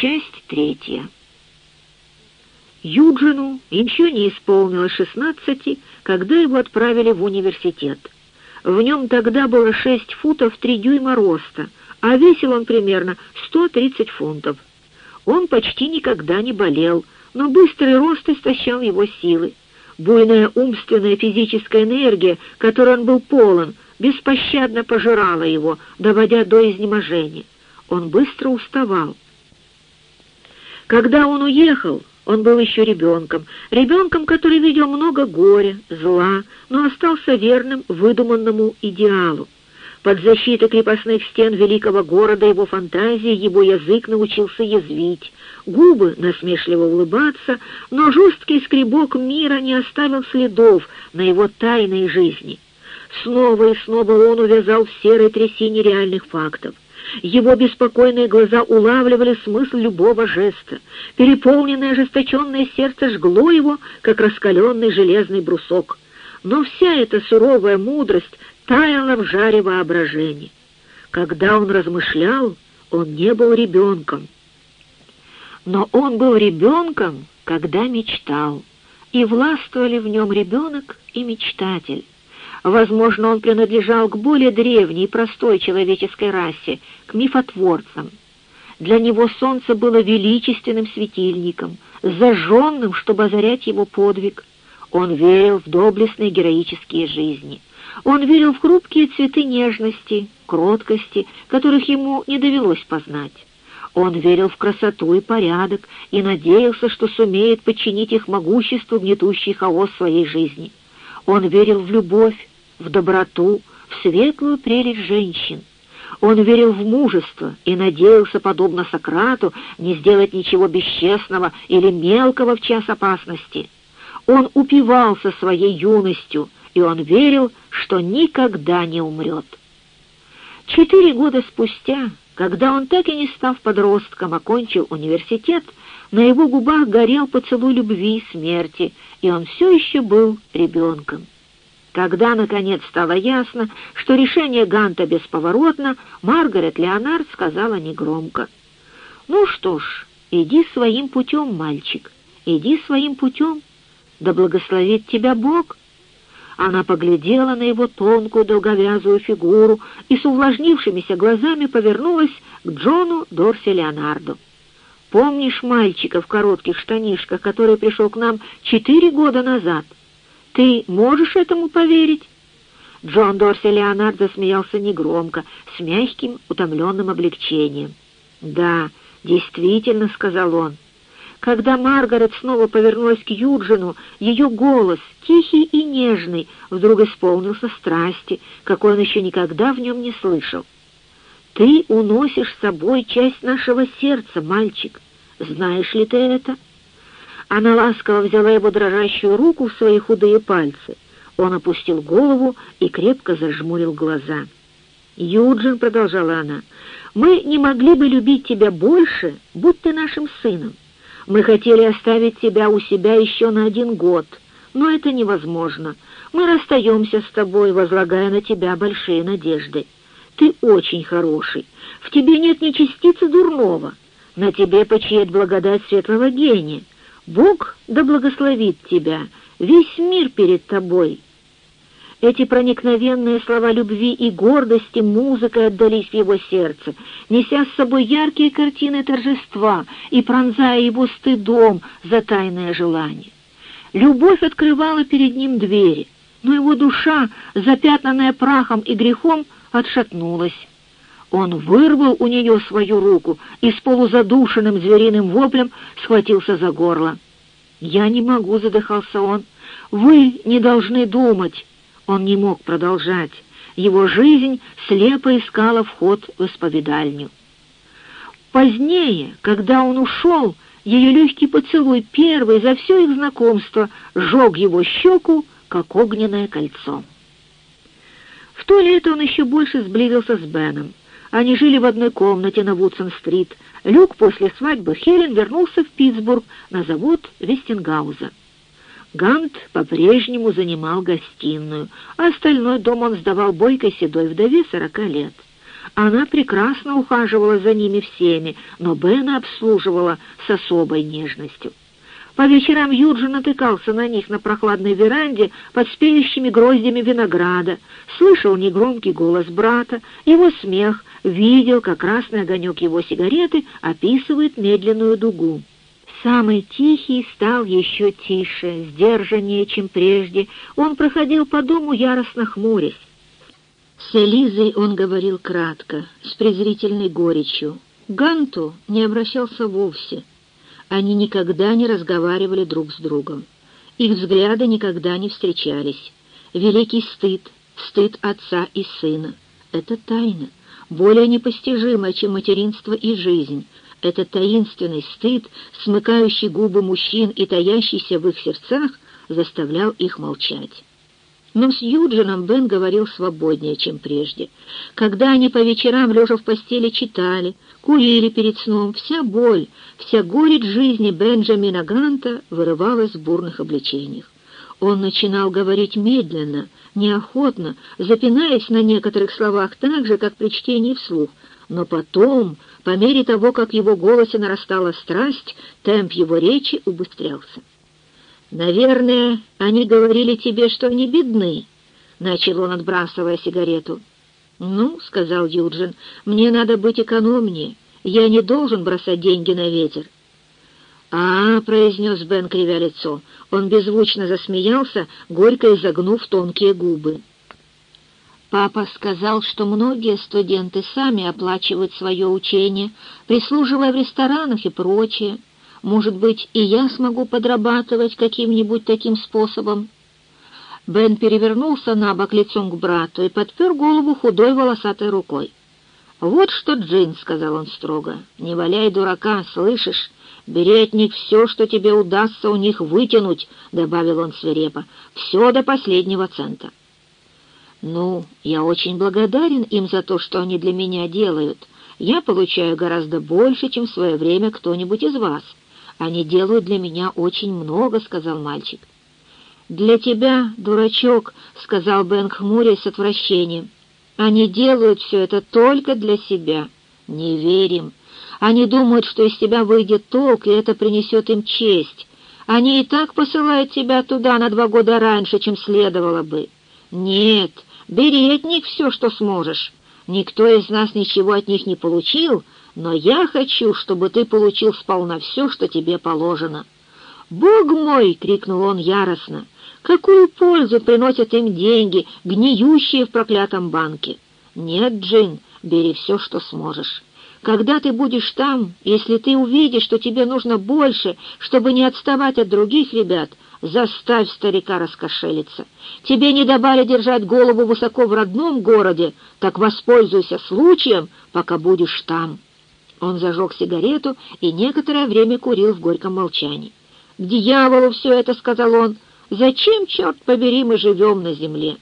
Часть третья. Юджину еще не исполнилось шестнадцати, когда его отправили в университет. В нем тогда было шесть футов три дюйма роста, а весил он примерно сто тридцать фунтов. Он почти никогда не болел, но быстрый рост истощал его силы. Буйная умственная физическая энергия, которой он был полон, беспощадно пожирала его, доводя до изнеможения. Он быстро уставал. Когда он уехал, он был еще ребенком, ребенком, который видел много горя, зла, но остался верным выдуманному идеалу. Под защитой крепостных стен великого города его фантазии, его язык научился язвить, губы насмешливо улыбаться, но жесткий скребок мира не оставил следов на его тайной жизни. Снова и снова он увязал в серой трясине реальных фактов. Его беспокойные глаза улавливали смысл любого жеста. Переполненное ожесточенное сердце жгло его, как раскаленный железный брусок. Но вся эта суровая мудрость таяла в жаре воображения. Когда он размышлял, он не был ребенком. Но он был ребенком, когда мечтал, и властвовали в нем ребенок и мечтатель. Возможно, он принадлежал к более древней и простой человеческой расе, к мифотворцам. Для него солнце было величественным светильником, зажженным, чтобы озарять его подвиг. Он верил в доблестные героические жизни. Он верил в хрупкие цветы нежности, кроткости, которых ему не довелось познать. Он верил в красоту и порядок и надеялся, что сумеет подчинить их могуществу гнетущий хаос своей жизни. Он верил в любовь, в доброту, в светлую прелесть женщин. Он верил в мужество и надеялся, подобно Сократу, не сделать ничего бесчестного или мелкого в час опасности. Он упивался своей юностью, и он верил, что никогда не умрет. Четыре года спустя, когда он так и не став подростком, окончил университет, на его губах горел поцелуй любви и смерти, и он все еще был ребенком. Когда, наконец, стало ясно, что решение Ганта бесповоротно, Маргарет Леонард сказала негромко. «Ну что ж, иди своим путем, мальчик, иди своим путем, да благословит тебя Бог». Она поглядела на его тонкую долговязую фигуру и с увлажнившимися глазами повернулась к Джону Дорси Леонарду. Помнишь мальчика в коротких штанишках, который пришел к нам четыре года назад? Ты можешь этому поверить?» Джон Дорси Леонард засмеялся негромко, с мягким, утомленным облегчением. «Да, действительно», — сказал он. Когда Маргарет снова повернулась к Юджину, ее голос, тихий и нежный, вдруг исполнился страсти, какой он еще никогда в нем не слышал. Ты уносишь с собой часть нашего сердца, мальчик. Знаешь ли ты это?» Она ласково взяла его дрожащую руку в свои худые пальцы. Он опустил голову и крепко зажмурил глаза. «Юджин», — продолжала она, — «мы не могли бы любить тебя больше, будь ты нашим сыном. Мы хотели оставить тебя у себя еще на один год, но это невозможно. Мы расстаемся с тобой, возлагая на тебя большие надежды. Ты очень хороший. В тебе нет ни частицы дурного. На тебе почиет благодать светлого гения. Бог да благословит тебя, весь мир перед тобой». Эти проникновенные слова любви и гордости музыкой отдались в его сердце, неся с собой яркие картины торжества и пронзая его стыдом за тайное желание. Любовь открывала перед ним двери, но его душа, запятнанная прахом и грехом, отшатнулась. Он вырвал у нее свою руку и с полузадушенным звериным воплем схватился за горло. «Я не могу», — задыхался он. «Вы не должны думать». Он не мог продолжать. Его жизнь слепо искала вход в исповедальню. Позднее, когда он ушел, ее легкий поцелуй, первый за все их знакомство, сжег его щеку, как огненное кольцо. То лето он еще больше сблизился с Беном. Они жили в одной комнате на Вудсон-стрит. Люк после свадьбы Хелен вернулся в Питтсбург на завод Вестингауза. Гант по-прежнему занимал гостиную, а остальной дом он сдавал бойкой седой вдове сорока лет. Она прекрасно ухаживала за ними всеми, но Бена обслуживала с особой нежностью. По вечерам Юджин натыкался на них на прохладной веранде под спеющими гроздями винограда, слышал негромкий голос брата, его смех, видел, как красный огонек его сигареты описывает медленную дугу. Самый тихий стал еще тише, сдержаннее, чем прежде. Он проходил по дому, яростно хмурясь. С Элизой он говорил кратко, с презрительной горечью. Ганту не обращался вовсе. Они никогда не разговаривали друг с другом. Их взгляды никогда не встречались. Великий стыд, стыд отца и сына — это тайна, более непостижимая, чем материнство и жизнь. Это таинственный стыд, смыкающий губы мужчин и таящийся в их сердцах, заставлял их молчать. Но с Юджином Бен говорил свободнее, чем прежде. Когда они по вечерам, лежа в постели, читали, курили перед сном, вся боль, вся горечь жизни Бенджамина Гранта вырывалась в бурных обличениях. Он начинал говорить медленно, неохотно, запинаясь на некоторых словах так же, как при чтении вслух, но потом, по мере того, как его голосе нарастала страсть, темп его речи убыстрялся. «Наверное, они говорили тебе, что они бедны», — начал он, отбрасывая сигарету. «Ну», — сказал Юджин, — «мне надо быть экономнее. Я не должен бросать деньги на ветер». «А, — произнес Бен, кривя лицо, — он беззвучно засмеялся, горько изогнув тонкие губы. Папа сказал, что многие студенты сами оплачивают свое учение, прислуживая в ресторанах и прочее. Может быть, и я смогу подрабатывать каким-нибудь таким способом?» Бен перевернулся на бок лицом к брату и подпер голову худой волосатой рукой. «Вот что, Джин», — сказал он строго, — «не валяй дурака, слышишь? Бери от них все, что тебе удастся у них вытянуть», — добавил он свирепо, — «все до последнего цента». «Ну, я очень благодарен им за то, что они для меня делают. Я получаю гораздо больше, чем в свое время кто-нибудь из вас. Они делают для меня очень много», — сказал мальчик. «Для тебя, дурачок», — сказал Бен, хмурясь с отвращением. «Они делают все это только для себя. Не верим. Они думают, что из тебя выйдет толк, и это принесет им честь. Они и так посылают тебя туда на два года раньше, чем следовало бы. Нет, бери от них все, что сможешь. Никто из нас ничего от них не получил, но я хочу, чтобы ты получил сполна все, что тебе положено». «Бог мой!» — крикнул он яростно. «Какую пользу приносят им деньги, гниющие в проклятом банке?» «Нет, Джин, бери все, что сможешь». Когда ты будешь там, если ты увидишь, что тебе нужно больше, чтобы не отставать от других ребят, заставь старика раскошелиться. Тебе не добавили держать голову высоко в родном городе, так воспользуйся случаем, пока будешь там». Он зажег сигарету и некоторое время курил в горьком молчании. «К дьяволу все это!» — сказал он. «Зачем, черт побери, мы живем на земле?»